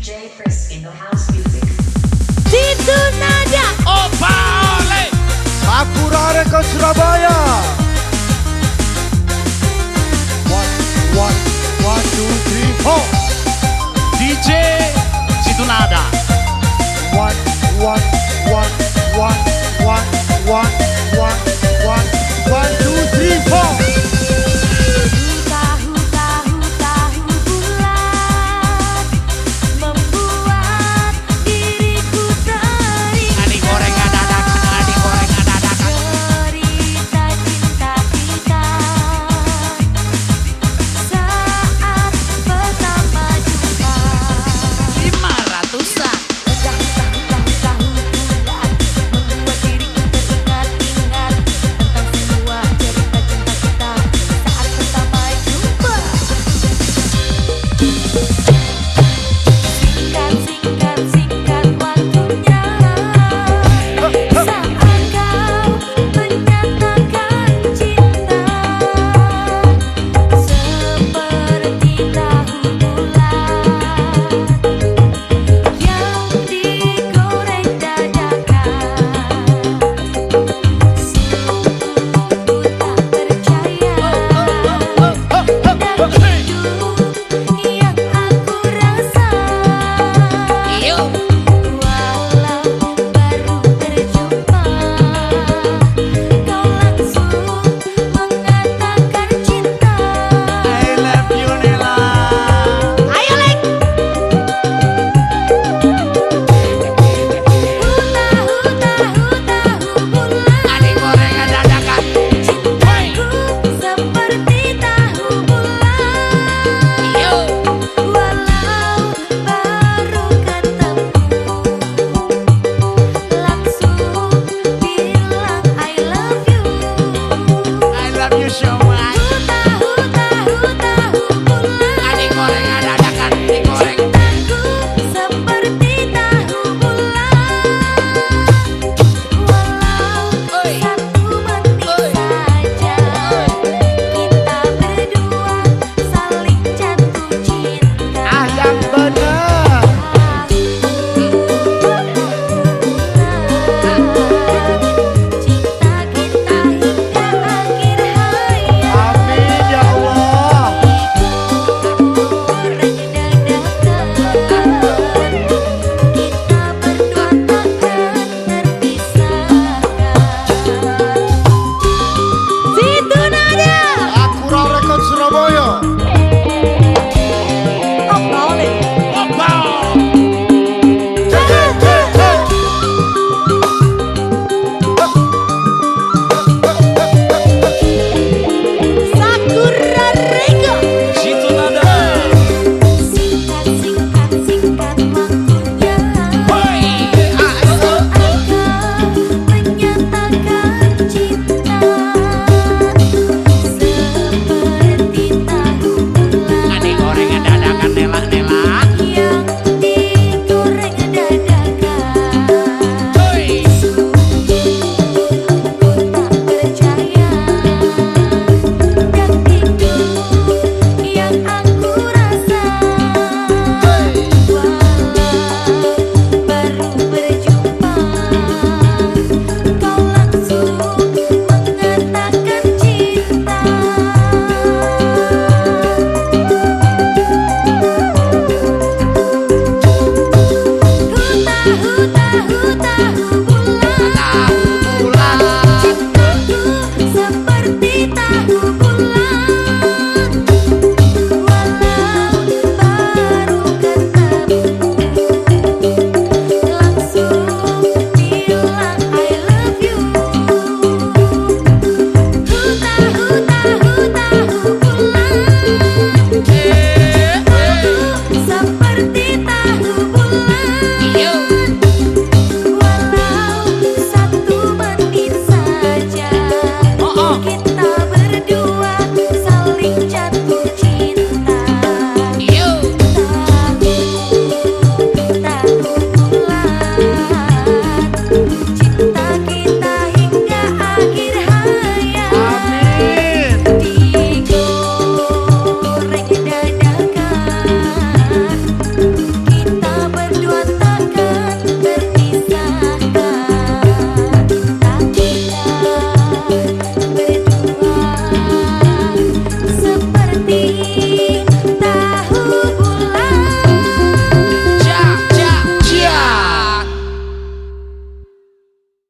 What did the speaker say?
DJ Chris in the house music. Surabaya. One, one, one, two, three, four. DJ